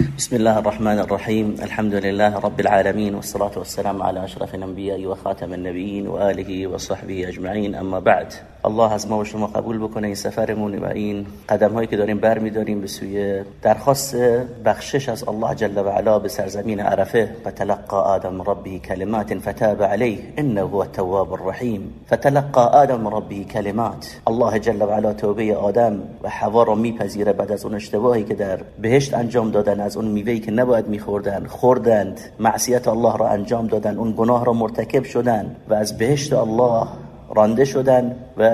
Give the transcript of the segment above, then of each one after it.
بسم الله الرحمن الرحيم الحمد لله رب العالمين والصلاة والسلام على أشرف الأنبياء وخاتم النبيين وآله وصحبه أجمعين أما بعد الله از ما و شما قبول بکنه این سفرمون و این قدم هایی که داریم بر داریم به سوی درخواست بخشش از الله جل و علا به سرزمین عرفه فتلقى آدم ربه كلمات فتاب عليه انه هو التواب الرحیم فتلقى آدم ربه كلمات الله جل و علا توبه آدم و حوا را میپذیره بعد از اون اشتباهی که در بهشت انجام دادن از اون میوهی که نباید میخوردن خوردند. معصیت الله را انجام دادن. اون گناه را مرتکب شدن و از بهشت الله رانده شدن و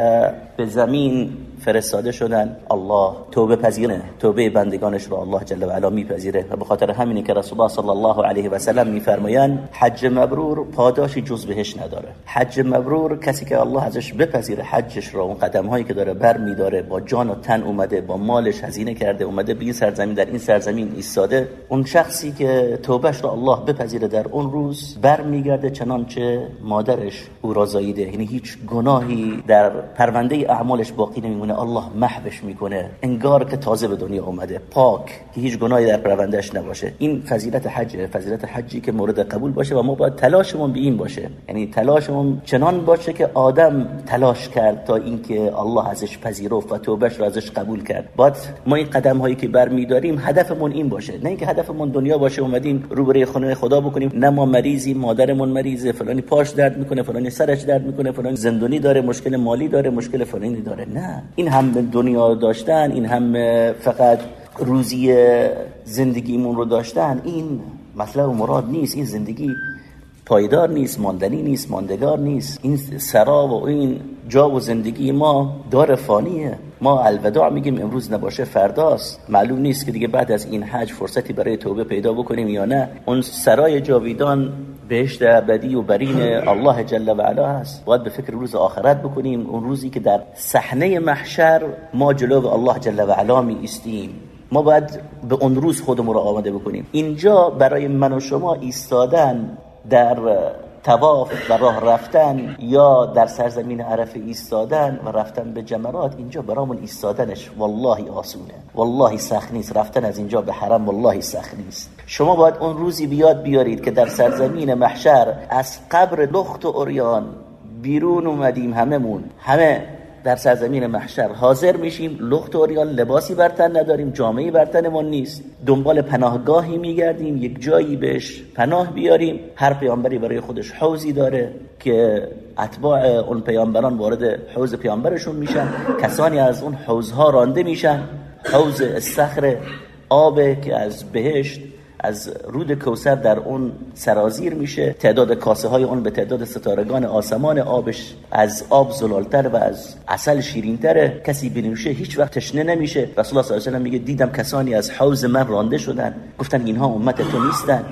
به زمین فرستاده شدن. الله توبه پذیره. توبه بندگانش رو الله جل و علا میپذیره. و به خاطر همینی که رسول الله صلی الله علیه و سلم میفرمایند حج مبرور پاداشی جز بهش نداره. حج مبرور کسی که الله ازش بپذیره حجش رو اون قدم هایی که داره بر میداره با جان و تن اومده با مالش هزینه کرده اومده به این سرزمین در این سرزمین ایستاده. اون شخصی که توبهش رو الله بپذیره در اون روز بر میگرده چنانچه مادرش او را زاییده. یعنی هیچ گناهی در پرونده اعمالش باقی نمیمونه. الله محبش می‌کنه. انگار که تازه به دنیا اومده. پاک. که هیچ گناهی در پروندهش نباشه. این فضیلت حج فضیلت حجی که مورد قبول باشه و ما باید تلاشمون به این باشه. یعنی تلاشمون چنان باشه که آدم تلاش کرد تا اینکه الله ازش پذیرفت و توبهش را ازش قبول کرد. باید ما این قدم هایی که برمیداریم هدفمون این باشه. نه اینکه هدفمون دنیا باشه اومدیم روبروی خونه خدا بکنیم. نه ما مریضی مادرمون مریضه فلانی پاش درد می‌کنه فلانی سرش درد می‌کنه فلانی زندونی داره مشکل مالی داره مشکل فلانی داره. نه. هم دنیا داشتن این هم فقط روزی زندگیمون رو داشتن. این مطلب و مراد نیست. این زندگی پایدار نیست ماندنی نیست ماندگار نیست. این سرا و این جا و زندگی ما دار فانیه. ما الوداع میگیم امروز نباشه فرداست. معلوم نیست که دیگه بعد از این حج فرصتی برای توبه پیدا بکنیم یا نه. اون سرای جاویدان بهشت ابدی و برین الله جل و علا هست. باید به فکر روز آخرت بکنیم. اون روزی که در صحنه محشر ما جلو الله جل و علا می ایستیم. ما باید به اون روز خودمون رو آماده بکنیم. اینجا برای من و شما ایستادن در تواف و راه رفتن یا در سرزمین عرفه ایستادن و رفتن به جمرات اینجا برامون ایستادنش والله آسونه. والله سخت نیست. رفتن از اینجا به حرم والله سخت نیست. شما باید اون روزی بیاد بیارید که در سرزمین محشر از قبر لخت و اوریان بیرون اومدیم هممون. همه در سرزمین محشر حاضر میشیم. لخت و اوریان لباسی برتن نداریم جامعه برتنمون نیست. دنبال پناهگاهی میگردیم یک جایی بهش پناه بیاریم. هر پیامبری برای خودش حوزی داره که اتباع اون پیامبران وارد حوز پیامبرشون میشن. کسانی از اون حوزها رانده میشن. حوز استخر آب که از بهشت از رود کوسر در اون سرازیر میشه. تعداد کاسه های اون به تعداد ستارگان آسمان آبش از آب زلالتر و از اصل شیرینتره. کسی بنوشه هیچ وقت تشنه نمیشه. رسول الله صلی الله علیه و میگه دیدم کسانی از حوز من رانده شدن. گفتن اینها امت تو نیستن.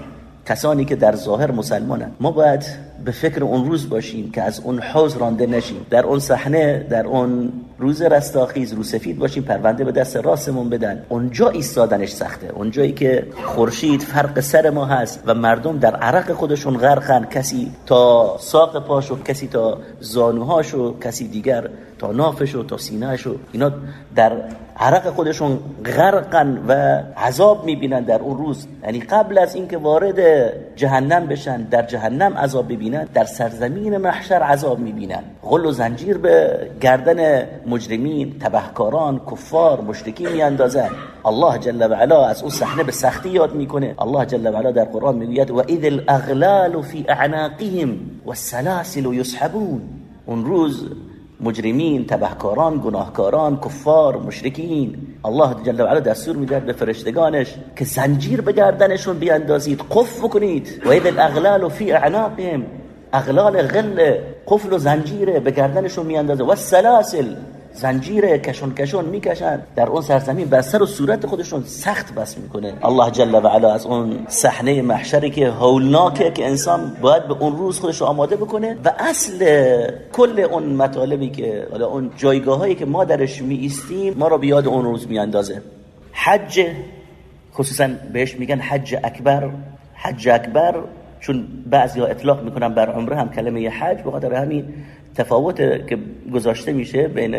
کسانی که در ظاهر مسلمانن. ما باید به فکر اون روز باشیم که از اون حوز رانده نشیم. در اون صحنه در اون روز رستاخیز رو سفید باشیم پرونده به دست راستمون بدن. اونجا ایستادنش سخته. اونجایی که خورشید فرق سر ما هست و مردم در عرق خودشون غرقن کسی تا ساق پاشو کسی تا زانوهاشو کسی دیگر تا نافشو تا سینهشو اینا در عرق خودشون غرقن و عذاب می‌بینن در اون روز. یعنی قبل از اینکه وارد جهنم بشن در جهنم عذاب ببینن در سرزمین محشر عذاب می‌بینن. غل و زنجیر به گردن مجرمین تبهکاران کفار مشرکین میاندازن. الله جل و علا از اون صحنه به سختی یاد می‌کنه. الله جل و علا در قرآن می‌گوید و اذ الاغلال فی اعناقهم والسلاسل یسحبون. اون روز مجرمین تبهکاران گناهکاران کفار مشرکین. الله جل و علا دستور میده به فرشتگانش که زنجیر به گردنشون بیاندازید قف بکنید. و اذا الاغلال فی اعناقهم اغلال غل قفل و زنجیره به گردنشون میاندازه. و السلاسل زنجیر کشون کشون می‌کشن. در اون سرزمین بر سر و صورت خودشون سخت بس می‌کنه. الله جل و علا از اون صحنه محشری که هولناکه که انسان باید به اون روز خودش رو آماده بکنه و اصل کل اون مطالبی که حالا اون جایگاه که ما درش می ایستیم ما رو بیاد اون روز میاندازه. حج خصوصا بهش میگن حج اکبر. حج اکبر چون بعضی ها اطلاق می‌کنن بر عمره هم کلمه حج به خاطر همین تفاوت که گذاشته میشه بین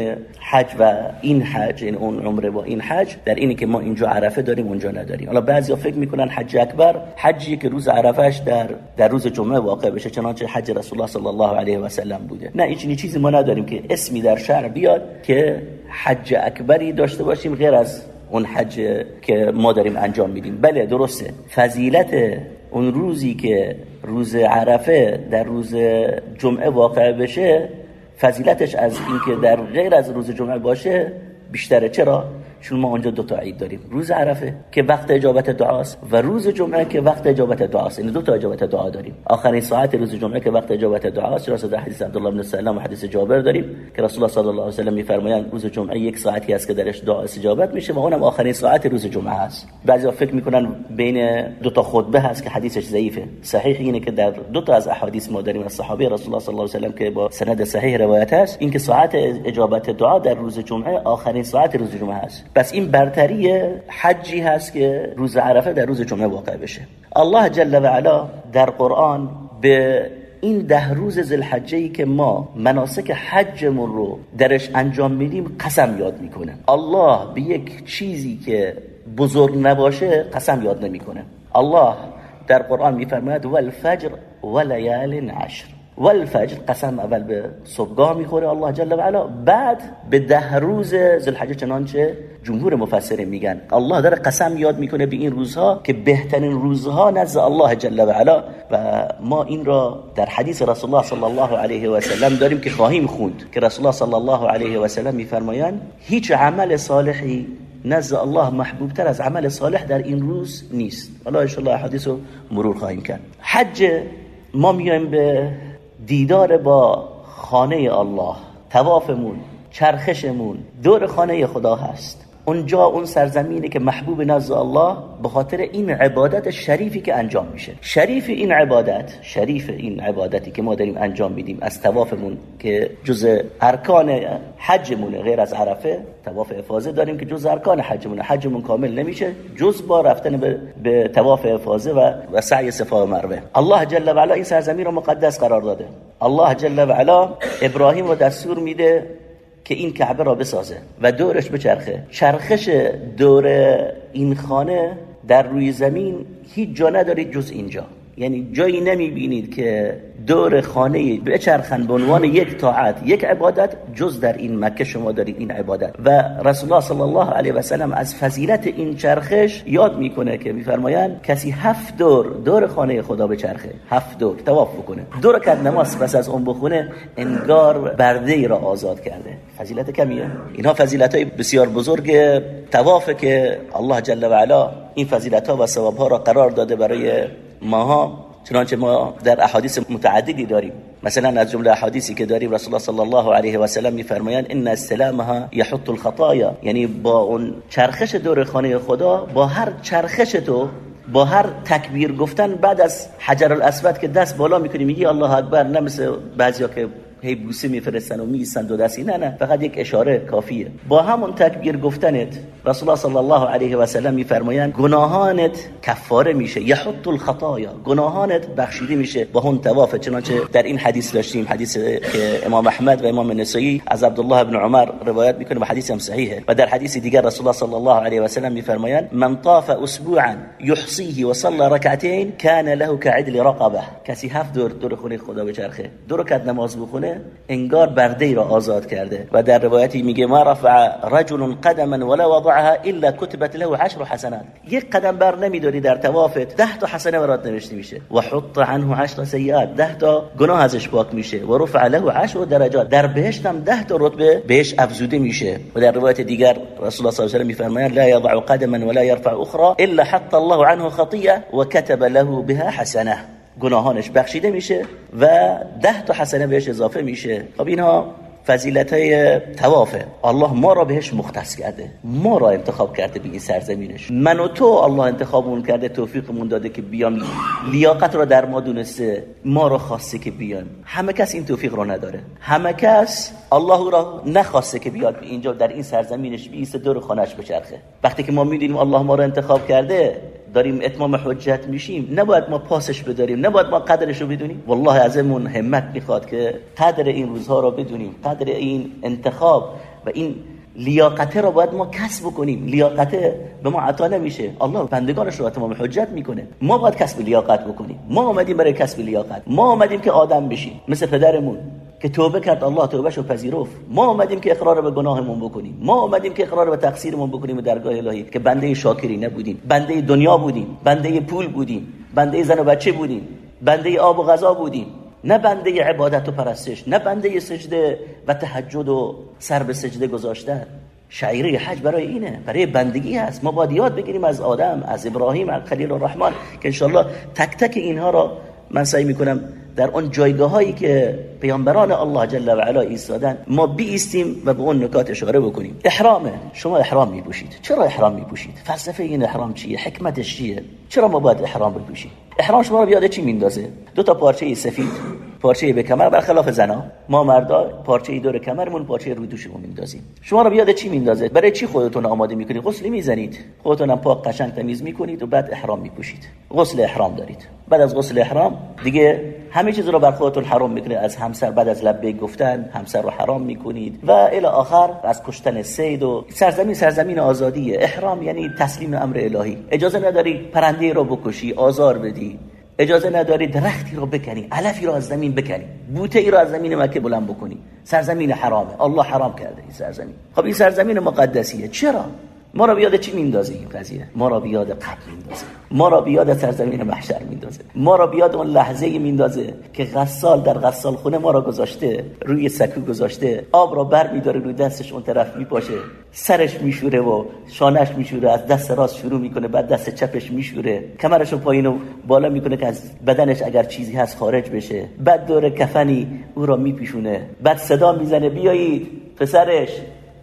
حج و این حج این اون عمره با این حج در اینی که ما اینجا عرفه داریم اونجا نداریم. حالا بعضیا فکر می‌کنن حج اکبر حجی که روز عرفهش در در روز جمعه واقع بشه چنانچه حج رسول الله صلی الله علیه و سلم بوده. نه این چیزی ما نداریم که اسمی در شهر بیاد که حج اکبری داشته باشیم غیر از اون حج که ما داریم انجام میدیم. بله درسته. فضیلت اون روزی که روز عرفه در روز جمعه واقع بشه فضیلتش از اینکه در غیر از روز جمعه باشه بیشتره. چرا؟ چون ما اونجا دو تا عید داریم. روز عرفه که وقت اجابت دعاست و روز جمعه که وقت اجابت دعاست. این یعنی دو تا اجابت دعا داریم. آخرین ساعت روز جمعه که وقت اجابت دعاست. راست در حدیث عبدالله بن سلام و حدیث جابر داریم که رسول الله صلی الله علیه و سلم میفرمایند روز جمعه یک ساعتی است که درش دعا استجابت میشه و اونم آخرین ساعت روز جمعه است. بعضی فکر می‌کنن بین دو تا خطبه هست که حدیثش ضعیفه. صحیح اینه که در دو تا از احادیث ما داریم. از صحابه رسول الله صلی الله علیه و سلم که با سند صحیح روایت است. اینکه ساعت اجابت دعا در روز جمعه آخرین ساعت روز جمعه است. پس این برتری حجی هست که روز عرفه در روز جمعه واقع بشه. الله جل و علا در قرآن به این ده روز زلحجه ای که ما مناسک حجمون رو درش انجام میدیم قسم یاد می‌کنه. الله به یک چیزی که بزرگ نباشه قسم یاد نمی‌کنه. الله در قرآن میفرماید والفجر ولیال عشر. والفجر قسم اول به صبحگاه می‌خوره الله جل و علا. بعد به ده روز ذوالحجه چنانچه جمهور مفسرین میگن. الله داره قسم یاد می‌کنه به این روزها که بهترین روزها نزد الله جل و علا. و ما این را در حدیث رسول الله صلی الله علیه و سلم داریم که خواهیم خوند که رسول الله صلی الله علیه و سلم میفرمایند هیچ عمل صالحی نزد الله محبوب تر از عمل صالح در این روز نیست. الله ان حدیث رو مرور خواهیم کرد. حج ما میایم به دیدار با خانه الله توافمون چرخشمون دور خانه خدا هست. اونجا اون سرزمینی که محبوب نزد الله به خاطر این عبادت شریفی که انجام میشه. شریف این عبادت شریف این عبادتی که ما داریم انجام میدیم از توافمون که جز ارکان حجمونه غیر از عرفه تواف افاظه داریم که جز ارکان حجمونه. حجمون کامل نمیشه جز با رفتن به, به تواف افاظه و, و سعی صفا مروه. الله جل و علا این سرزمین رو مقدس قرار داده. الله جل و علا ابراهیم رو دستور میده که این کعبه را بسازه و دورش بچرخه. چرخش دور این خانه در روی زمین هیچ جا ندارید جز اینجا. یعنی جایی نمی‌بینید که دور خانه بچرخن به عنوان یک طاعت یک عبادت جز در این مکه شما دارید این عبادت. و رسول الله صلی الله علیه و سلم از فضیلت این چرخش یاد می‌کنه که میفرمایند کسی هفت دور دور خانه خدا بچرخه. هفت دور طواف بکنه. دور کرد نماز پس از اون بخونه انگار برده ای را آزاد کرده. فضیلت کمیه. اینها فضیلت های بسیار بزرگ توافه که الله جل و علا این فضیلت ها و ثواب ها را قرار داده برای ماها. چنانچه ما در احادیث متعددی داریم. مثلا از جمله احادیثی که داریم رسول الله صلی الله علیه و سلم میفرمایند ان استلامها یحط الخطايا یعنی با اون چرخش دور خانه خدا با هر چرخش تو با هر تکبیر گفتن بعد از حجر الاسود که دست بالا می‌کنی میگی الله اکبر. نه مثل بعضیا که هی بوسه میفرستن و میسن دو دستی. نه نه فقط یک اشاره کافیه. با همون تکبیر گفتنت رسول الله صلی الله علیه و سلم میفرمایند گناهانت کفاره میشه یحط الخطایا. گناهانت بخشیده میشه با اون تواف چنانچه در این حدیث داشتیم حدیث که امام احمد و امام نسائی از عبدالله بن عمر روایت می‌کنه و حدیث هم صحیحه. و در حدیث دیگر رسول الله صلی الله علیه و سلم میفرمایند من طاف اسبوعا يحصيه وصلى ركعتين كان له كعدل رقبه. کسی هفت دور دور خونه خدا بچرخه دو رکعت نماز بخونه انگار برده ای را آزاد کرده. و در روایتی میگه ما رفع رجل قدما ولا وضعها الا كتبت له عشر حسنات. یک قدم بر نمیداری در توافت ده تا حسنه برات نوشته میشه. و حط عنه عشر سیئات. ده تا گناه ازش پاک میشه. و رفع له عشر درجات. در بهشت هم ده تا رتبه بهش افزوده میشه. و در روایت دیگر رسول الله صلی الله علیه و میفرمایند لا يضع قدما ولا يرفع اخرى الا حط الله عنه خطيئه وكتب له بها حسنه گناهانش بخشیده میشه و ده تا حسنه بهش اضافه میشه. خب اینها فضیلت های توافه الله ما را بهش مختص کرده. ما را انتخاب کرده به این سرزمینش. من و تو الله انتخابمون کرده توفیقمون داده که بیام لیاقت را در ما دونسته ما را خواسته که بیام همه کس این توفیق را نداره. همه کس الله را نخواسته که بیاد. اینجا در این سرزمینش بیسته دور خانش بچرخه. وقتی که ما می‌دونیم الله ما را انتخاب کرده داریم اتمام حجت میشیم. نباید ما پاسش بداریم نباید ما قدرش رو بدونیم. والله ازمون همت می‌خواد که قدر این روزها رو بدونیم. قدر این انتخاب و این لیاقته رو باید ما کسب کنیم لیاقته به ما عطا نمیشه. الله بندگانش رو تمام حجت می‌کنه. ما باید کسب لیاقت بکنیم. ما آمدیم برای کسب لیاقت. ما آمدیم که آدم بشیم. مثل پدرمون. که توبه کرد الله توبهشو پذیرفت. ما آمدیم که اقرار به گناهمون بکنیم. ما آمدیم که اقرار به تقصیرمون بکنیم درگاه الهی که بنده شاکری نبودیم بنده دنیا بودیم بنده پول بودیم بنده زن و بچه بودیم بنده آب و غذا بودیم. نه بنده عبادت و پرستش نه بنده سجده و تهجد و سر به سجده گذاشتن. شعیره حج برای اینه برای بندگی هست. ما باید یاد بگیریم از آدم از ابراهیم از خلیل الرحمن که انشالله تک تک اینها را من سعی می‌کنم در اون جایگاه هایی که پیامبران الله جل و علا ایستادن ما بیستیم و به اون نکات اشاره بکنیم. احرامه. شما احرام میپوشید. چرا احرام میپوشید؟ فلسفه این احرام چیه؟ حکمتش چیه؟ چرا ما باید احرام بپوشیم؟ احرام شما رو بیاد چی میندازه؟ دو تا پارچه سفید. پارچه به کمر برخلاف زنا ما مردا پارچه دور کمرمون پارچه روی دوشمون میندازیم. شما رو بیاد چی میندازه؟ برای چی خودتون آماده می‌کنید؟ غسل می‌زنید. خودتون هم پاک قشنگ تمیز می‌کنید و بعد احرام میپوشید. غسل احرام دارید. بعد از غسل احرام دیگه همه چیز رو بر خودتون حرام می‌کنید. از همسر بعد از لبیک گفتن همسر رو حرام می‌کنید و الی آخر از کشتن سید و سرزمین سرزمین آزادیه احرام یعنی تسلیم امر الهی. اجازه نداری پرنده رو بکشی آزار بدی. اجازه نداری درختی رو بکنی علفی رو از زمین بکنی بوته ای رو از زمین مکه بلند بکنی. سرزمین حرامه. الله حرام کرده این سرزمین. خب این سرزمین مقدسیه. چرا؟ ما را بیاد چی میندازه این قضیه؟ ما را بیاد قبل میندازه. ما را بیاد سرزمین محشر میندازه. ما را بیاد اون لحظه میندازه که غسال در غسال خونه ما را گذاشته روی سکو گذاشته آب را بر میداره روی دستش اون طرف میپاشه. سرش میشوره و شانش میشوره از دست راست شروع می‌کنه بعد دست چپش میشوره. کمرش رو پایین و بالا می‌کنه که از بدنش اگر چیزی هست خارج بشه. بعد دور کفنی او را میپیشونه. بعد صدا می‌زنه بیایید پسرش.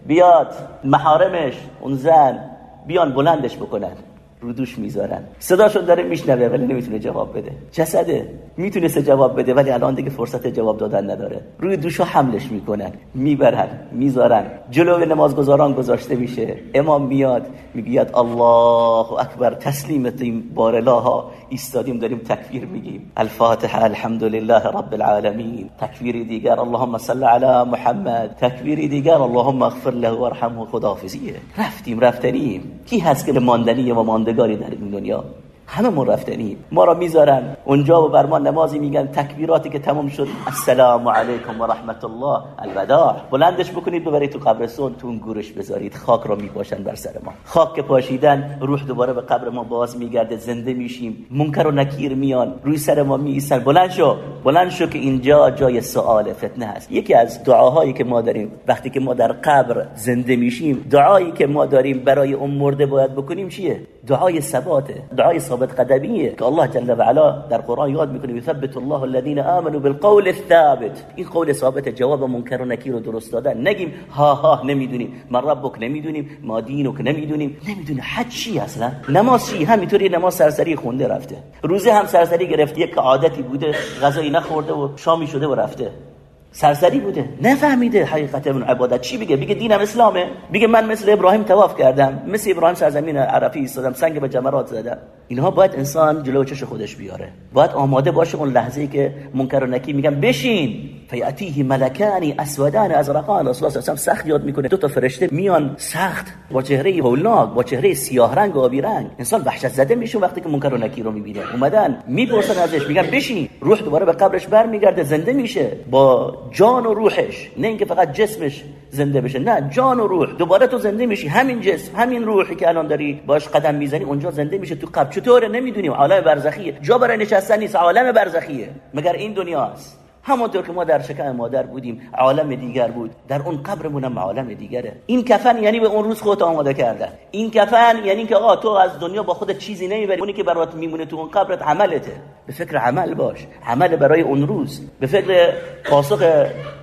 بیاد محارمش اون زن بیان بلندش بکنن. رو دوش می‌ذارن. صداشون داره میشنوه ولی نمی‌تونه جواب بده. جسده می‌تونسته جواب بده ولی الان دیگه فرصت جواب دادن نداره. روی دوشو حملش می‌کنن. می‌برن می‌ذارن. جلو نمازگزاران گذاشته میشه. امام میاد میگید الله اکبر تسلیمتیم بارلاها. ایستادیم داریم تکبیر میگیم. الفاتحه الحمدلله رب العالمین. تکبیر دیگر اللهم صل علی محمد. تکبیر دیگر اللهم اغفر له وارحمه خداحافظیه. رفتیم رفتنیم. کی هست که ماندنی و ماندگاری در این دنیا؟ همه من رفتنی ما را می‌ذارن. اونجا و بر ما نمازی میگن. تکبیراتی که تمام شد. السلام علیکم و رحمت الله. الوداع. بلندش بکنید ببرید تو قبرستون تو اون گورش بذارید. خاک را میپاشن بر سر ما. خاک که پاشیدن روح دوباره به قبر ما باز میگرده. زنده میشیم. منکر و نکیر میان. روی سر ما میایستن. بلند شو. بلند شو که اینجا جای سوال فتنه هست. یکی از دعاهایی که ما داریم وقتی که ما در قبر زنده میشیم دعایی که ما داریم برای اون مرده باید بکنیم چیه؟ دعای ثباته دعای ثابت قدمیه که الله جل و علا در قرآن یاد می‌کنه یثبت الله الذين آمنوا بالقول الثابت. این قول ثابت جواب منکر و نکیر رو درست دادن نگیم. ها ها نمی‌دونیم. من ربک نمی‌دونیم. ما دینک نمی‌دونیم. نمی‌دونیم حج چی اصلا؟ نماز چی؟ همینطوری نماز سرسری خونده رفته. روزه هم سرسری گرفته. یک عادتی بوده. غذایی نخورده و شامی شده و رفته. سرسری بوده. نفهمیده حقیقت عبادت چی بگه بگه دینم اسلامه. بگه من مثل ابراهیم تواف کردم. مثل ابراهیم سرزمین عرفی ایستادم. سنگ به جمرات زدم. اینها باید انسان جلو چش خودش بیاره. باید آماده باشه اون لحظه ای که منکر و نکی میگن بشین. فیاتیه ملکانی اسودان ازرقان رسول الله صلی سخت یاد می‌کنه. دو تا فرشته میان سخت با چهره هولناک با چهره سیاه رنگ و آبی رنگ. انسان وحشت زده میشه وقتی که منکر و نکی رو می‌بینه. اومدن می‌پرسن ازش میگن بشین. روح دوباره به قبرش برمیگرده زنده میشه. با جان و روحش. نه اینکه فقط جسمش زنده بشه نه جان و روح. دوباره تو زنده میشی. همین جسم همین روحی که الان داری باش قدم می‌زنی اونجا زنده میشه تو قبر. چطوره؟ نمی‌دونیم. عالم برزخیه. جا برای نشستن نیست عالم برزخیه. مگر این دنیاست همونطور که ما در شکم مادر بودیم عالم دیگر بود. در اون قبرمون هم عالم دیگره. این کفن یعنی به اون روز خودت آماده کرده این کفن یعنی که آقا تو از دنیا با خودت چیزی نمی‌بری. اونی که برات میمونه تو اون قبرت عملته. به فکر عمل باش. عمل برای اون روز. به فکر پاسخ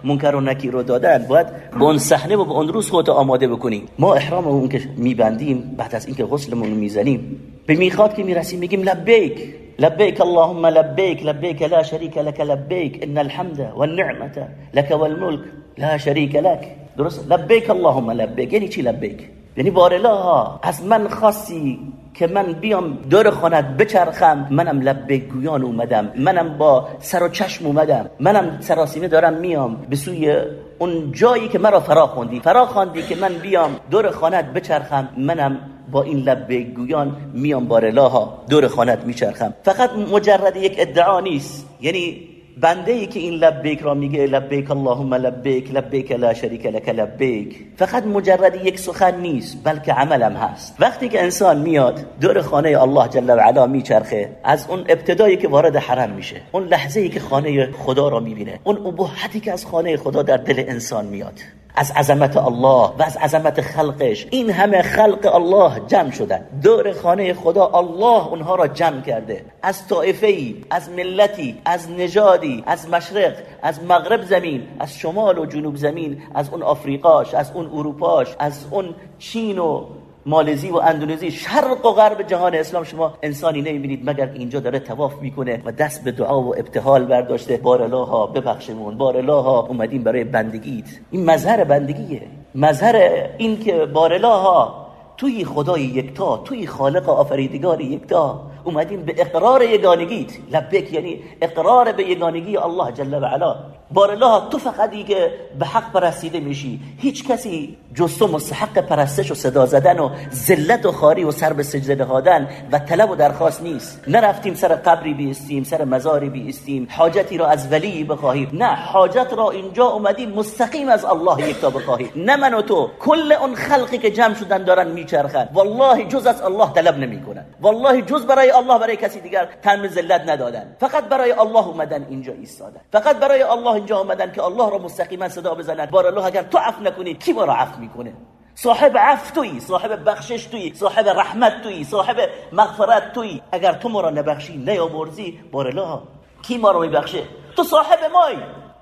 منکر و نکیر رو دادن. باید به اون صحنه و به اون روز خودت آماده بکنی. ما احرام اون که میبندیم بعد از اینکه غسلمون می‌زنیم به می‌خواد که می‌رسیم میگیم لبیک. لبيك اللهم لبيك لبيك لا شريك لك لبيك. إن الحمد والنعمة لك والملك لا شريك لك. درست؟ لبيك اللهم لبيك. یعنی چی لبیک؟ یعنی بارلا از من خاصی که من بیام دور خانت بچرخم. منم لبه گویان اومدم. منم با سر و چشم اومدم. منم سراسیمه دارم میام. به سوی اون جایی که مرا فرا خوندی. فرا خواندی که من بیام دور خانت بچرخم. منم با این لبه گویان میام بارلاها دور خانت میچرخم. فقط مجرد یک ادعا نیست. یعنی بنده ای که این لبیک را میگه لبیک اللهم لبیک لبیک لا شریک لک لبیک. فقط مجرد یک سخن نیست بلکه عملم هست. وقتی که انسان میاد دور خانه الله جل و علا میچرخه از اون ابتدایی که وارد حرم میشه اون لحظه ای که خانه خدا را می‌بینه اون ابهتی که از خانه خدا در دل انسان میاد. از عظمت الله و از عظمت خلقش. این همه خلق الله جمع شدن. دور خانه خدا الله اونها را جمع کرده. از طائفه ای از ملتی از نژادی از مشرق از مغرب زمین از شمال و جنوب زمین از اون آفریقاش از اون اروپاش از اون چین و مالزی و اندونزی شرق و غرب جهان اسلام. شما انسانی نمی‌بینید مگر اینجا داره تواف می‌کنه و دست به دعا و ابتحال برداشته. بار ها ببخشمون بار ها اومدیم برای بندگیت. این مظهر بندگیه. مظهر این که بار ها توی خدای یکتا توی خالق آفریدگار یکتا. اومدیم به اقرار یگانگیت لبک یعنی اقرار به یگانگی الله جل و علا. بار الله تو فقط که به حق پرستیده میشی. هیچ کسی جز تو مستحق پرستش و صدا زدن و ذلت و خاری و سر به سجده نهادن و طلب و درخواست نیست. نرفتیم سر قبری بیستیم سر مزاری بیستیم. حاجتی را از ولی بخواهیم. نه حاجت را اینجا اومدیم مستقیم از الله یکتا بخواهیم. نه من و تو. کل اون خلقی که جمع شدن دارن میچرخن. والله جز از الله طلب نمی‌کنن. والله جز برای الله برای کسی دیگر تن ذلت ندادن. فقط برای الله اومدن اینجا ایستادن. فقط برای الله اینجا اومدن که الله را مستقیما صدا بزنن بار الله اگر تو عفو نکنی کی ما را عفو می‌کنه؟ صاحب عفو تویی صاحب بخشش تویی صاحب رحمت تویی صاحب مغفرت تویی. اگر تو ما را نبخشی نیامرزی بار الله کی ما را میبخشه؟ تو صاحب مایی.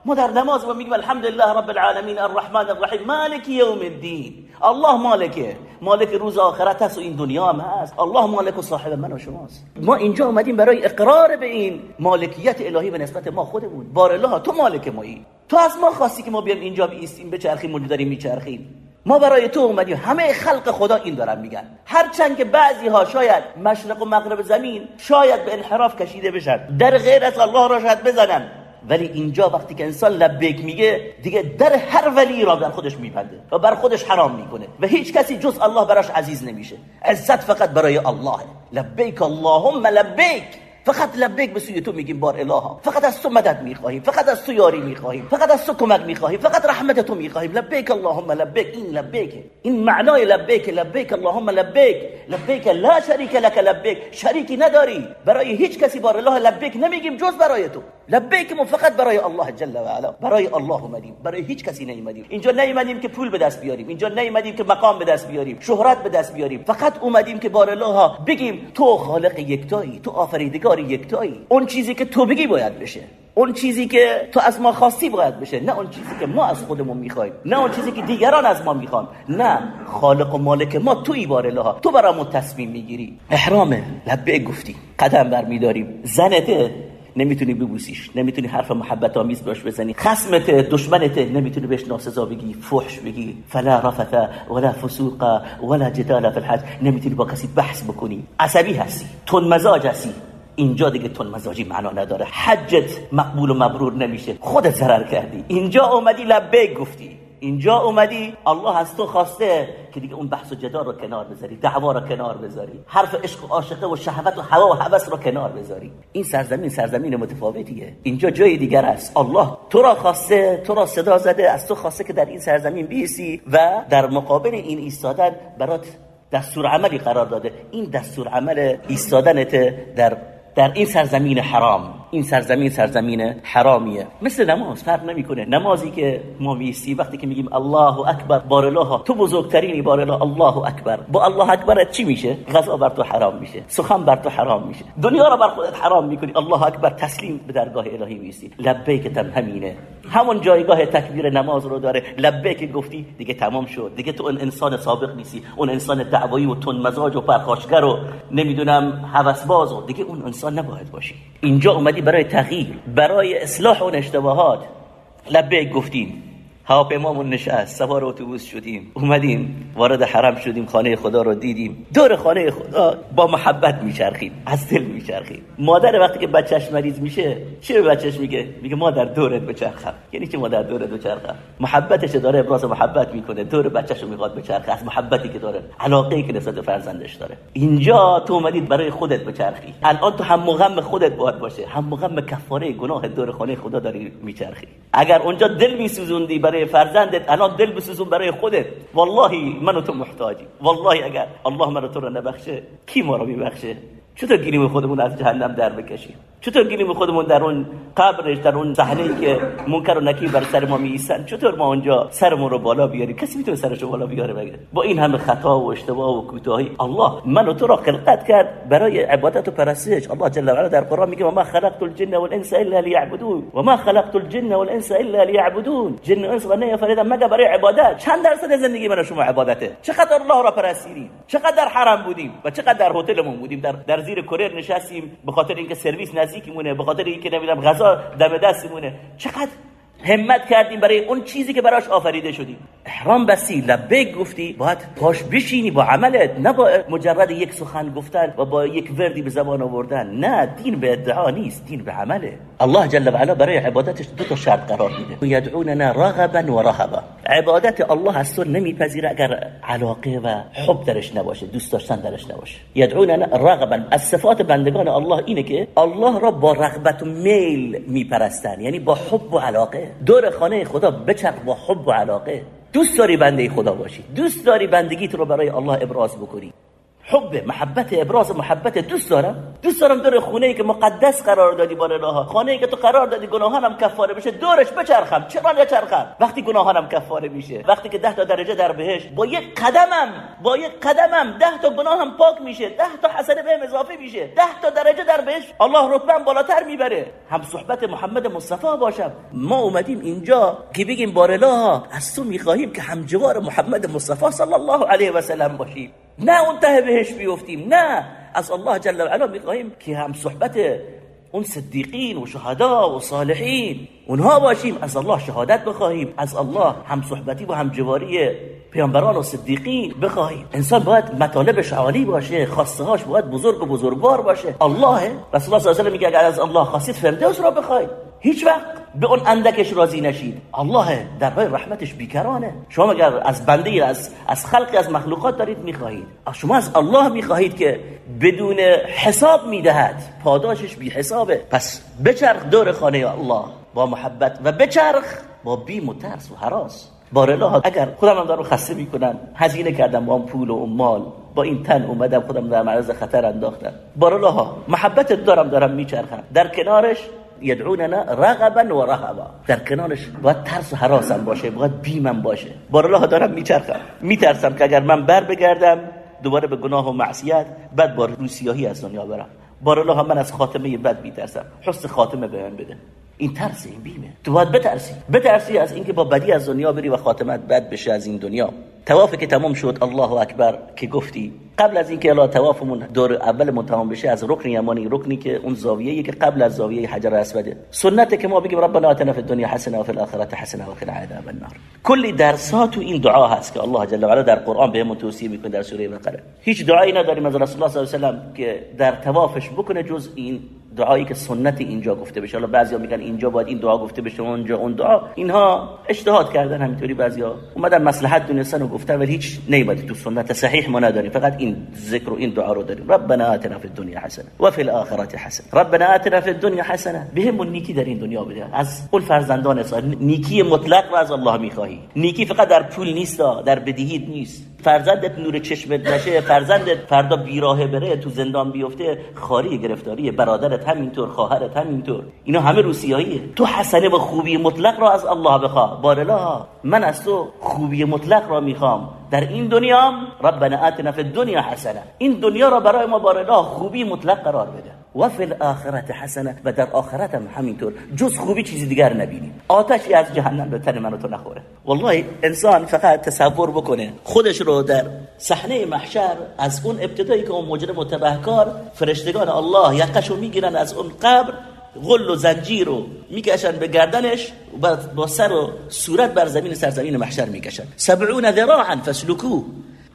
ما در نماز ما میگیم الحمدلله رب العالمین الرحمن الرحیم. مالک یوم الدین. الله مالکه. مالک روز آخرت هست و این دنیا هم هست. الله مالک و صاحب من و شماست. ما اینجا اومدیم برای اقرار به این مالکیت الهی به نسبت ما خودمون. بار الله تو مالک مایی. تو از ما خواستی که ما بیام اینجا بیستیم بچرخیم و داریم میچرخیم. ما برای تو اومدیم. همه خلق خدا این دارن میگن. هرچند که بعضی ها شاید مشرق و مغرب زمین شاید به انحراف کشیده بشن. در غیر از الله را شاید بزنن. ولی اینجا وقتی که انسان لبیک میگه دیگه در هر ولی را در خودش میپنده و بر خودش حرام می‌کنه و هیچ کسی جز الله براش عزیز نمیشه. عزت فقط برای الله. لبیک اللهم لبیک. فقط لبیک به سوی تو میگیم بار الها فقط از تو مدد می‌خواهیم. فقط از تو یاری می‌خواهیم. فقط از تو کمک می‌خواهیم. فقط رحمت تو می‌خواهیم. لبیک اللهم لبیک. این لبیک. این معنای لبیک. لبیک اللهم لبیک. لبیک لا شریک لك لبیک. شریکی نداری. برای هیچ کسی بار الله لبیک نمیگیم جز برای تو. لبیک مو فقط برای الله جل و علا. برای الله اومدیم. برای هیچ کسی نیومدیم. اینجا نیومدیم که پول به دست بیاریم. اینجا نیومدیم که مقام به دست بیاریم. شهرت به دست بیاریم. فقط اومدیم که بار الله بگیم تو خالق یکتایی تو آفریدگار یکتایی. اون چیزی که تو بگی باید بشه. اون چیزی که تو از ما خواستی باید بشه. نه اون چیزی که ما از خودمون می‌خوایم. نه اون چیزی که دیگران از ما می‌خوان. نه. خالق و مالک ما توی بار الله. تو برامون تصمیم می‌گیری. احرامه لبه گفتی. قدم برمیداریم. زنته. نمی‌تونی ببوسیش نمی‌تونی حرف محبت آمیز باش بزنی. خصمت دشمنت نمی‌تونی بهش ناسزا بگی فحش بگی. فلا رفث ولا فسوق ولا جدال فی الحج نمی‌تونی با کسی بحث بکنی. عصبی هستی تون مزاج هستی. اینجا دیگه تون مزاجی معنا نداره. حجت مقبول و مبرور نمیشه. خودت ضرر کردی. اینجا اومدی لبیک گفتی. اینجا اومدی الله از تو خواسته که دیگه اون بحث و جدال رو کنار بذاری دعوا رو کنار بذاری حرف عشق و عاشقه و شهوت و هوا و هوس رو کنار بذاری. این سرزمین سرزمین متفاوتیه. اینجا جای دیگر است. الله تو را خواسته تو را صدا زده از تو خواسته که در این سرزمین بیسی و در مقابل این ایستادن برات دستور عملی قرار داده. این دستور عمل ایستادنت در در این سرزمین حرام. این سرزمین سرزمین حرامیه. مثل نماز فرق نمی‌کنه. نمازی که ما میستی وقتی که میگیم الله اکبر بار الله تو بزرگترینی بار الله اکبر با الله اکبر چی میشه؟ غذا بر تو حرام میشه. سخن بر تو حرام میشه. دنیا رو بر خودت حرام می‌کنی. الله اکبر تسلیم به درگاه الهی میستی لبیک تم همینه. همون جایگاه تکبیر نماز رو داره. لبیک گفتی دیگه تمام شد. دیگه تو اون انسان سابق نیستی. اون انسان دعوایی و تون مزاج و پرخاشگر و نمی‌دونم هوسباز و دیگه اون انسان نباید باشی. اینجا اومدی برای تغییر برای اصلاح اون اشتباهات لبیک گفتیم. هواپیمامون نشست. سوار اتوبوس شدیم. اومدیم وارد حرم شدیم خانه خدا رو دیدیم. دور خانه خدا با محبت میچرخیم از دل میچرخیم مادر وقتی که بچهش مریض میشه چی به بچهش میگه؟ میگه مادر دورت بچرخم. یعنی که مادر دورت بچرخم؟ محبتش داره ابراز محبت می‌کنه. دور بچهش رو می‌خواد بچرخه. از محبتی که داره علاقه ای که نسبت فرزندش داره. اینجا تو اومدید برای خودت بچرخی. الان تو هم غم خودت باید باشه. هم غم کفاره گناه دور خانه خدا داری میچرخی. اگر اونجا دل میسوزوندی برای فرزندت الان دل بسوزون برای خودت. والله من و تو محتاجی. والله اگر الله من تو رو نبخشه کی ما رو میبخشه؟ چطور گیریم خودمون از جهنم در بکشیم؟ چطور گیریم خودمون در اون قبرش در اون صحنه که منکر و نکیر بر سر ما میایستن؟ چطور ما اونجا سرمون رو بالا بیاریم؟ کسی می‌تونه سرش رو بالا بیاره مگه با این همه خطا و اشتباه و کوتاهی الله من و تو را خلقت کرد برای عبادت و پرستش. الله جل و در قرآن میگه ما خلقت الجن والانس الا ليعبدون. ما خلقت الجن والانس الا ليعبدون. جن و انس و نیافریدم مگه برای عبادت؟ چند درصد زندگی من و شما عبادته؟ چقدر الله را پرستیدیم؟ چقدر در حرم بودیم؟ و چقدر در هتلمون بودیم؟ در در زیر کریر نشستیم به خاطر اینکه سرویس نزدیکمونه به خاطر اینکه نمی‌دونم غذا دم دستمونه. چقدر همت کردیم برای اون چیزی که براش آفریده شدیم. احرام بسی لبیک گفتی باید پاش بشینی با عملت نه با مجرد یک سخن گفتن و با یک وردی به زبان آوردن. نه دین به ادعا نیست دین به عمله. الله جل و علا برای عبادتش دو تا شرط قرار میده. یدعوننا رغبا و رهبا. عبادت الله از تو نمیپذیره اگر علاقه و حب درش نباشه دوست داشتن درش نباشه. یدعوننا رغبا. از صفات بندگان الله اینه که الله را با رغبت و میل میپرستن یعنی با حب و علاقه. دور خانه خدا بچرخ با حب و علاقه. دوست داری بنده خدا باشی. دوست داری بندگیت رو برای الله ابراز بکنی. حب محبت ابراز محبت دوست دارم. دوست دارم دور خونه ای که مقدس قرار دادی بار الله خانه ای که تو قرار دادی گناهانم کفاره بشه دورش بچرخم. چرا نچرخم وقتی گناهانم کفاره میشه. وقتی که ده تا درجه در بهش با یک قدمم با یک قدمم ده تا گناهم پاک میشه. ده تا حسنه بهم اضافه میشه. ده تا درجه در بهش الله رتبم بالاتر می‌بره. هم صحبت محمد مصطفی باشم. ما اومدیم اینجا که بگیم بار الله از تو می‌خواهیم که همجوار محمد مصطفی صلی الله علیه و سلم باشیم. نه اون ته بهش بیفتیم نه. از الله جل و علا می‌خواهیم که هم صحبت اون صدیقین و شهدا و صالحین اونها باشیم. از الله شهادت بخواهیم. از الله هم صحبتی و هم جواری پیامبران و صدیقین بخواهیم. انسان باید مطالبش عالی باشه خواسته هاش باید بزرگ و بزرگوار باشه. الله رسول الله صلی الله علیه و میگه اگر از الله خواستید فردوس را بخواید. هیچ وقت به اون اندکش راضی نشید. الله در پای رحمتش بیکرانه. شما اگر از بنده از از خلقی از مخلوقات دارید می‌خواهید؟ شما از الله می‌خواهید که بدون حساب می‌دهد. پاداشش بی حسابه پس بچرخ دور خانه الله. با محبت و بچرخ با بیم و ترس و حراس. بارالله اگر خودم هم دارم خسته می‌کنم هزینه کردم با پول و مال. با این تن اومدم خودم در معرض خطر انداختم. بارالله محبت دارم دارم میچرخم. در کنارش یدعوننا رغبا و رهبا در کنارش باید ترس و حراسم باشه باید بیمم باشه. بارالله دارم میچرخم. میترسم که اگر من بر بگردم دوباره به گناه و معصیت بعد با روسیاهی از دنیا برم. بارالله من از خاتمه بد میترسم. حسن خاتمه به من بده. این ترس این بیمه. تو باید بترسی. بترسی از اینکه با بدی از دنیا بری و خاتمت بد بشه از این دنیا. تواف که تمام شد الله اکبر که گفتی قبل از اینکه الله توافمون دور اول تمام بشه از رکن یمانی رکنی که اون زاویه‌ای که قبل از زاویه حجر اسوده سنت که ما بگیم ربنا آتنا فی الدنیا حسنه و فی الاخره حسنه و قنا عذاب النار. کلی درسات تو این دعا هست که الله جل و علا در قرآن بهمون توصیه می‌کنه در سوره بقره. هیچ دعایی نداریم از رسول الله صلی الله علیه و که در توافش بکنه جز این دعایی که سنت اینجا گفته بشه. حالا بعضیا میگن اینجا باید این دعا گفته بشه اونجا اون دعا. اینها اجتهاد کردن همینطوری بعضیا. اومدن مصلحت دونستن و گفتن ولی هیچ نیومده تو سنت صحیح ما نداریم. فقط این ذکر و این دعا رو داریم. ربنا آتنا فی الدنیا حسنه و فی الاخره حسنه. ربنا آتنا فی الدنیا حسنه. بهمون نیکی در این دنیا بده. از اون فرزندان نیکی مطلق رو از الله می‌خواهی. نیکی فقط در پول نیست در بدهیت نیست. فرزندت نور چشمت نشه فرزندت فردا بیراه بره تو زندان بیفته خاری گرفتاری برادرت همینطور خواهرت همینطور. اینا همه روسیاییه. تو حسنه و خوبی مطلق را از الله بخواه بارلا من از تو خوبی مطلق را می‌خوام. در این دنیا ربنا آتنا فی الدنیا حسنه. این دنیا را برای ما بارلا خوبی مطلق قرار بده. و فی الاخرت حسنه و در آخرت هم همینطور. جز خوبی چیزی دیگر نبینیم. آتشی از جهنم به تن من تو نخوره. والله انسان فقط تصور بکنه. خودش رو در صحنه محشر از اون ابتدایی که اون مجرم و تبهکار فرشتگان الله یقشو می‌گیرن از اون قبر غل و زنجیر رو می‌کشن به گردنش و با سر و صورت بر زمین سرزمین محشر می‌کشن. سبعون ذراعا فسلکو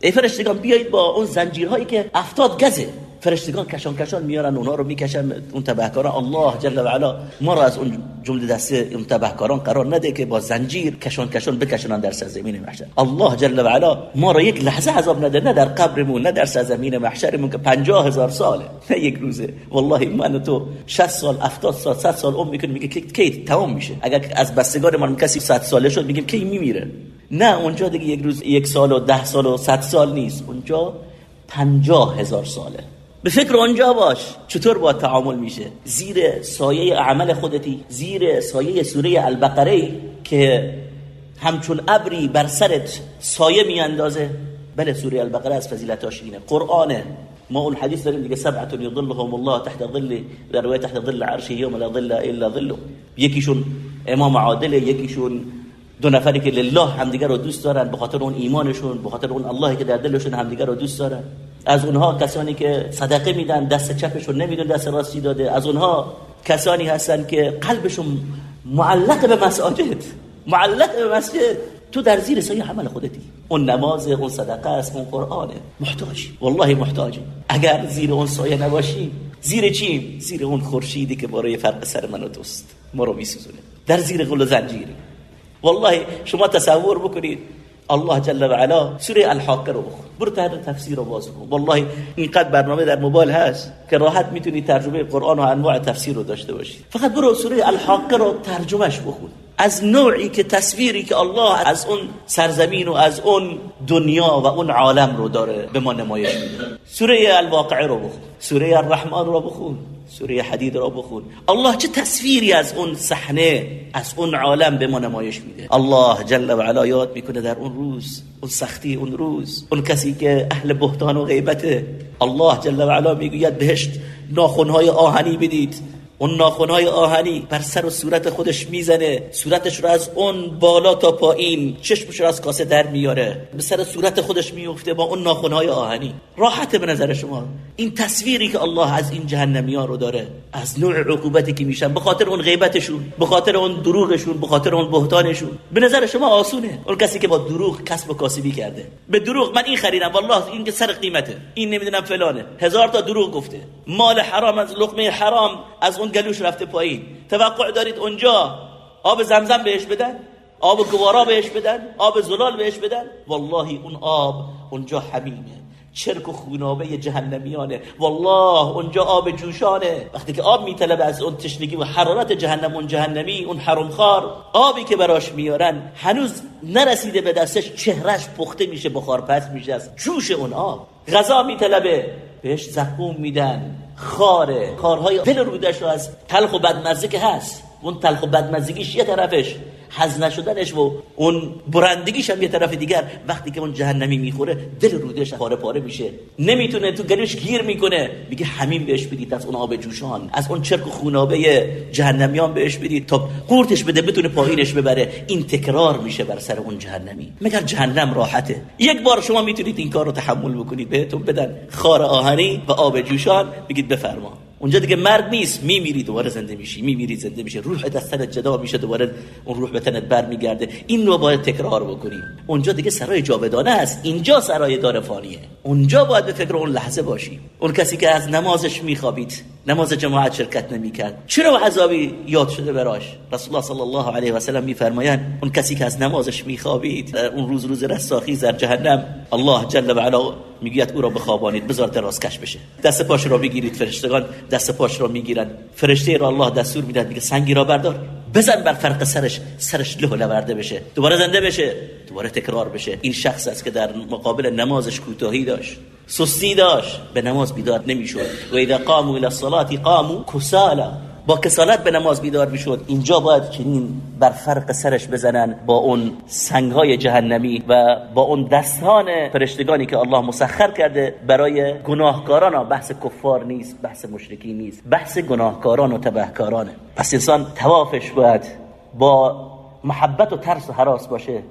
ای فرشتگان بیایید با اون زنجیرهایی که افتاد گزه. فرشتگان کشان کشان میارن اونها رو می‌کشن اون تبهکاران الله جل و علا ما رو از اون جمله دسته اون تبهکاران قرار نده که با زنجیر کشان کشان بکشونن در سرزمین محشر. الله جل و علا ما رو یک لحظه عذاب نده نه در قبرمون نه در سرزمین محشرمون که 50 هزار ساله. نه یک روزه. والله من تو 60 سال 70 سال 100 سال عمر می‌کنیم میگه کی تمام میشه. اگر از بستگان ما کسی 100 ساله شد میگیم کی میمیره؟ نه اونجا دیگه یک روز یک سال و ده سال و صد سال نیست. اونجا پنجاه هزار ساله. به فکر اونجا باش چطور با تعامل میشه؟ زیر سایه عمل خودتی زیر سایه سوره البقره که همچون ابری بر سرت سایه میاندازه. بله سوره البقره از فضیلتاش اینه قرآنه ما اون حدیث داریم دیگه سبعه یظلهم الله تحت ظل روایت تحت ظل عرشه یوم لا ظل الا ظله. یکیشون امام عادله یکیشون دو نفری که لله همدیگه رو دوست دارن به خاطر اون ایمانشون به خاطر اون اللهی که در دلشون همدیگه رو دوست دارن. از اونها کسانی که صدقه میدن دست چپشون نمیدون دست راستی داده. از اونها کسانی هستن که قلبشون معلق به مساجد. معلق به مسجد. تو در زیر سایه عمل خودتی. اون نماز اون صدقه است اون قرآنه محتاجی والله محتاجی اگر زیر اون سایه نباشی زیر چی؟ زیر اون خورشیدی که برای فرق سر من و ما رو میسوزونه. در زیر و زنجیری. والله شما تصور بکنید الله جل و علا سوره الحاقه رو بخون. برو تحت تفسیر رو باز کن والله اینقدر برنامه در موبایل هست که راحت می‌تونی ترجمه قرآن و انواع تفسیر رو داشته باشی. فقط برو سوره الحاقه رو ترجمهش بخون. از نوعی که تصویری که الله از اون سرزمین و از اون دنیا و اون عالم رو داره به ما نمایش میده. سوره الواقعه رو بخون. سوره الرحمن رو بخون. سوره حدید را بخون. الله چه تصویری از اون صحنه از اون عالم به ما نمایش میده؟ الله جل و علا یاد می‌کنه در اون روز اون سختی اون روز اون کسی که اهل بهتان و غیبته. الله جل و علا می‌گوید بهشت ناخونهای آهنی بدید. اون ناخونهای آهنی بر سر و صورت خودش می‌زنه. صورتش رو از اون بالا تا پایین چشمش رو از کاسه در میاره به سر صورت خودش میفته با اون ناخونهای آهنی. راحت به نظر شما؟ این تصویری که الله از این جهنمیان رو داره از نوع عقوبتی که میشن به خاطر اون غیبتشون به خاطر اون دروغشون به خاطر اون بهتانشون. به نظر شما آسونه؟ اون کسی که با دروغ کسب و کاسبی کرده. به دروغ من این خریدم. والله این که سر قیمته. این نمی‌دونم فلانه. هزار تا دروغ گفته. مال حرام از لقمه حرام از اون گلوش رفته پایین. توقع دارید اونجا آب زمزم بهش بدن؟ آب گوارا بهش بدن؟ آب زلال بهش بدن؟ والله اون آب اونجا حمیمه. چرک و خونابه جهنمیانه. والله اونجا آب جوشانه. وقتی که آب میطلبه از اون تشنگی و حرارت جهنم اون جهنمی اون حرمخوار آبی که براش میارن هنوز نرسیده به دستش چهرش پخته میشه بخار پس میشه از جوش اون آب. غذا میطلبه بهش زقوم میدن. خاره. خارهای دل رودش رو از تلخ و بدمزه که هست. اون تلخ و بدمزگیش یه طرفش. حز نشدنش و اون برندگیش هم یه طرف دیگر وقتی که اون جهنمی می‌خوره دل رودش پاره پاره میشه. نمی‌تونه تو گلوش گیر می‌کنه. میگه همین بهش بدید از اون آب جوشان از اون چرک و خونابه جهنمیان بهش بدید تا قورتش بده بتونه پایینش ببره. این تکرار میشه بر سر اون جهنمی. مگر جهنم راحته؟ یک بار شما می‌تونید این کار رو تحمل بکنید بهتون بدن. خار آهنی و آب جوشان بگید بفرما. اونجا دیگه مرگ نیست. میمیری دوباره زنده میشی. میمیری زنده میشه روح دستت جدا میشه دوباره اون روح به تنت برمیگرده. این رو باید تکرار بکنی اونجا دیگه سرای جاودانه است اینجا سرای دار فانیه. اونجا باید به فکر اون لحظه باشی اون کسی که از نمازش میخوابید نماز جماعت شرکت نمی‌کرد. چرا عذابی یاد شده براش؟ رسول الله صلی الله علیه و سلم میفرمایند اون کسی که از نمازش میخوابید اون روز روز رستاخیز در جهنم الله جل و علا می‌گوید او را بخوابانید بذار دراز کش بشه. دست پاش را بگیرید فرشتگان دست پاش را می‌گیرن. فرشته را الله دستور می‌داد میگه سنگی را بردار. بزن بر فرق سرش سرش له لورده بشه. دوباره زنده بشه دوباره تکرار بشه. این شخص است که در مقابل نمازش کوتاهی داشت. سستی داشت. به نماز بیدار نمی‌شد. و اذا قاموا الى الصلاه قاموا كسالا با کسالت به نماز بیدار می‌شد. اینجا باید چنین بر فرق سرش بزنن با اون سنگهای جهنمی و با اون دستان فرشتگانی که الله مسخر کرده برای گناهکاران. بحث کفار نیست بحث مشرکی نیست بحث گناهکاران و تبهکارانه. پس انسان توافش باید با محبت و ترس و حراس باشه.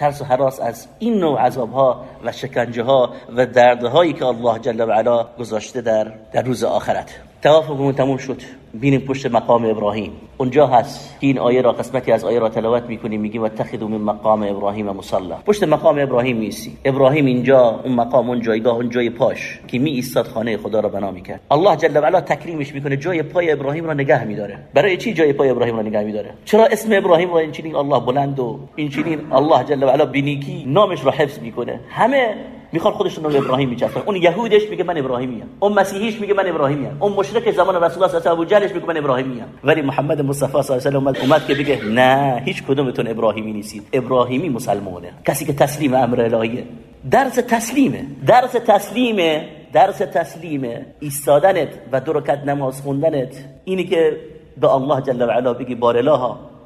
ترس و حراس از این نوع عذاب ها و شکنجه ها و دردهایی که الله جل و علا گذاشته در در روز آخرت. توافقمون تموم شد. بینیم پشت مقام ابراهیم. اونجا هست. این آیه را قسمتی از آیه را تلاوت می‌کنیم. میگیم واتخذوا من مقام ابراهیم مصلا. پشت مقام ابراهیم میسی ابراهیم اینجا اون مقام اون جایگاه اون جای پاش که می ایستاد خانه خدا را بنا می‌کرد. الله جل و علا تکریمش می‌کنه. جای پای ابراهیم را نگه میداره. برای چی جای پای ابراهیم را نگه میداره؟ چرا اسم ابراهیم را اینچنین الله بلند و اینچنین الله جل و علا بنیکی نامش را حفظ می‌کنه؟ همه می‌خواد خودشون رو ابراهیم میچسبن اون یهودش میگه من ابراهیمی ام اون مسیحیش میگه من ابراهیمی ام اون مشرک زمان رسول الله صلی الله علیه و میگه من ابراهیمی ام ولی محمد مصطفی صلی الله علیه و اومد که بگه نه هیچ کدومتون ابراهیمی نیستید. ابراهیمی مسلمانه. کسی که تسلیم امر الهیه درس تسلیمه. درس تسلیمه. درس تسلیمه. ایستادنت و دو رکعت نماز خوندنت اینی که به الله جل و علا بگی بار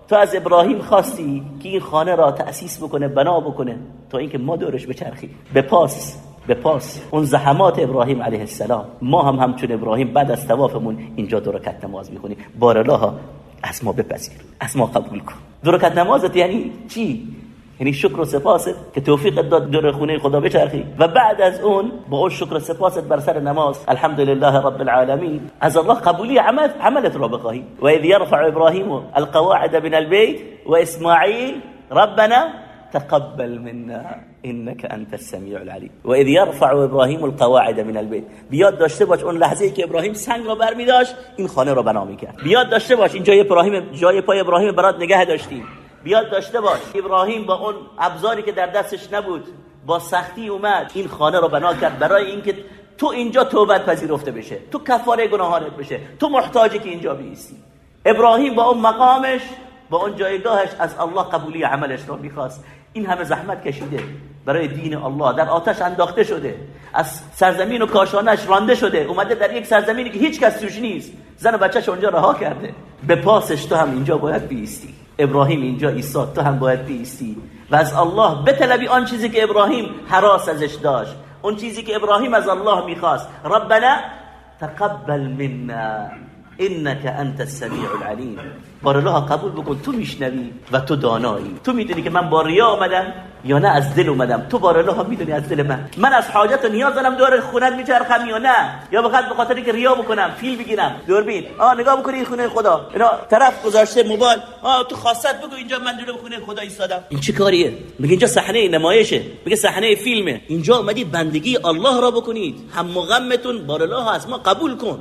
تو از ابراهیم خواستی که این خانه را تأسیس بکنه بنا بکنه تا اینکه ما دورش بچرخیم. به پاس به پاس اون زحمات ابراهیم علیه السلام. ما هم همچون ابراهیم بعد از توافمون اینجا دو رکعت نماز می‌خونیم. بار از ما بپذیر از ما قبول کن. دو رکعت نمازت یعنی چی؟ یعنی شکر و سپاست که توفیق داد دور خونه خدا بچرخی. و بعد از اون با اون شکر و سپاست بر سر نماز الحمدلله رب العالمین. از الله قبولی عمل عملت را بخواهی. و اذ يرفع ابراهیم القواعد من البيت و اسماعیل ربنا تقبل منا انك انت السميع العليم و اذ يرفع ابراهیم القواعد من البيت بیاد داشته باش اون لحظه ای که ابراهیم سنگ را برمی این خانه را بنا می‌کرد. بیاد داشته باش این جای ابراهیم جای پای ابراهیم برات نگه داشتیم. بیاد داشته باش. ابراهیم با اون ابزاری که در دستش نبود با سختی اومد. این خانه رو بنا کرد. برای اینکه تو اینجا توبت پذیرفته بشه. تو کفاره گناهانت بشه. تو محتاجی که اینجا بیستی. ابراهیم با اون مقامش با اون جایگاهش از الله قبولی عملش رو می‌خواست. این همه زحمت کشیده. برای دین الله. در آتش انداخته شده. از سرزمین و کاشانش رانده شده. اومده در یک سرزمینی که هیچ کس توش نیست. زن و بچهش اونجا رها کرده. به پاسش تو هم اینجا باید بیستی. ابراهیم اینجا ایستاد تو هم باید بیستی. و از الله بطلبی آن چیزی که ابراهیم حراس ازش داشت. اون چیزی که ابراهیم از الله می‌خواست. ربنا تقبل منا. انك انت السمیع العلیم بار الله قبول بکن تو میشنوی و تو دانایی. تو می‌دونی که من با ریا آمدم یا نه از دل اومدم. تو بار الله می‌دونی از دل من. من از حاجت و نیاز دارم دور خونت میچرخم یا نه؟ یا بخاطر به که ریا بکنم فیل بگیرم. دوربین. آ نگاه بکنی این خونه خدا. اینا طرف گذاشته موبایل. آ تو خاصت بگو اینجا من جلو خونه خدا ایستادم. این چه کاریه؟ میگه اینجا صحنه نمایشه. میگه صحنه فیلمه. اینجا اومدید بندگی الله را بکنید. هم غمتون بار الله از ما قبول کن.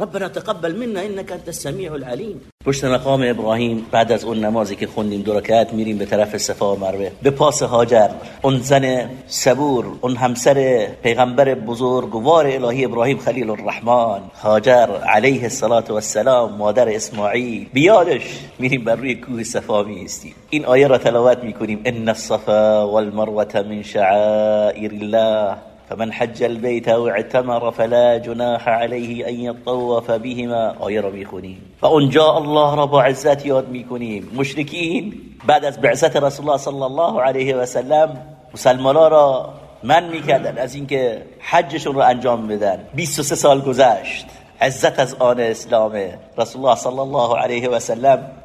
ربنا تقبل منا انك انت السميع العليم. پشت مقام ابراهیم بعد از اون نمازی که خوندیم دو رکعت میریم به طرف صفا و مروه. به پاس هاجر. اون زن صبور اون همسر پیغمبر بزرگوار الهی ابراهیم خلیل الرحمن. هاجر علیه الصلاة والسلام مادر اسماعیل. بیادش میریم بر روی کوه صفا میستیم این آیه را تلاوت می‌کنیم. ان الصفا والمروه من شعائر الله. فمن حج البيت او اعتمر فلا جناح عليه ان يطوف بهما. آیه را اونجا الله را با عزت یاد می‌کنیم. مشرکین بعد از بعثت رسول الله صلی الله علیه و سلم مسلمانا را من می‌کردن از اینکه حجشون رو انجام بدن. 23 سال گذشت. عزت از آن اسلامه رسول الله صلی الله علیه و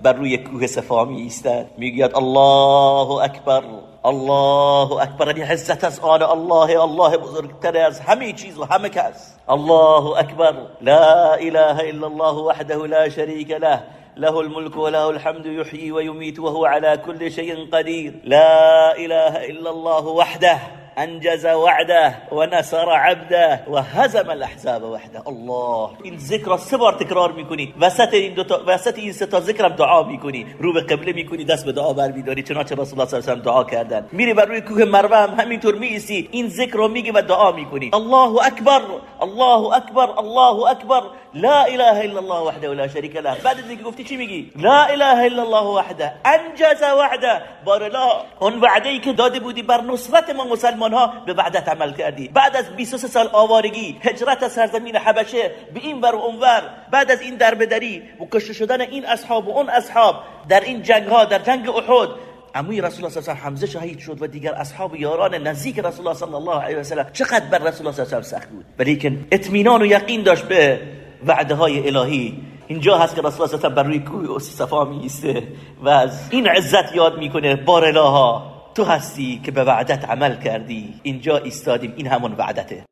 بر روی کوه صفا می ایستد می‌گوید الله اکبر. الله اکبر یعنی عزت از آن الله الله بزرگتر از همه چیز و همه کس. الله اکبر لا إله إلا الله وحده لا شريك له. له الملك وله الحمد يحيي ويميت وهو على كل شيء قدير. لا إله إلا الله وحده. انجز وعده و نصر عبده و هزم الاحزاب وحده. الله. این ذکر را سه بار تکرار می‌کنی وسط این دو تا وسط این سه تا ذکرم دعا می‌کنی رو به قبله می‌کنی دست به دعا برمیداری چنانچه رسول الله صلی الله علیه و دعا کردن. میری بر روی کوه مروه هم همینطور میسی این ذکر رو میگی و دعا می‌کنی. الله اکبر. الله اکبر الله اکبر لا اله الا الله وحده لا شريك له بعد از گفتی چی میگی لا اله الا الله وحده انجز وعده بار لا اون وعده ای که داده بودی بر نصرت ما مسلمان ها به وعدت عمل کردی بعد از 23 سال آوارگی هجرت از سرزمین حبشه به این ور و اونور بعد از این دربدری و کشته شدن این اصحاب و اون اصحاب در این جنگ ها در جنگ احد عموی رسول الله صلی الله علیه و حمزه شهید شد و دیگر اصحاب یاران نزدیک رسول الله صلی الله علیه و سلم. چقدر بر رسول الله صلی الله علیه سخت بود. ولیکن اطمینان و یقین داشت به وعده های الهی. اینجا هست که رسول الله بر روی کوه صفا میسته و از این عزت یاد می‌کنه بار الها تو هستی که به وعدت عمل کردی. اینجا ایستادیم. این همون وعدته.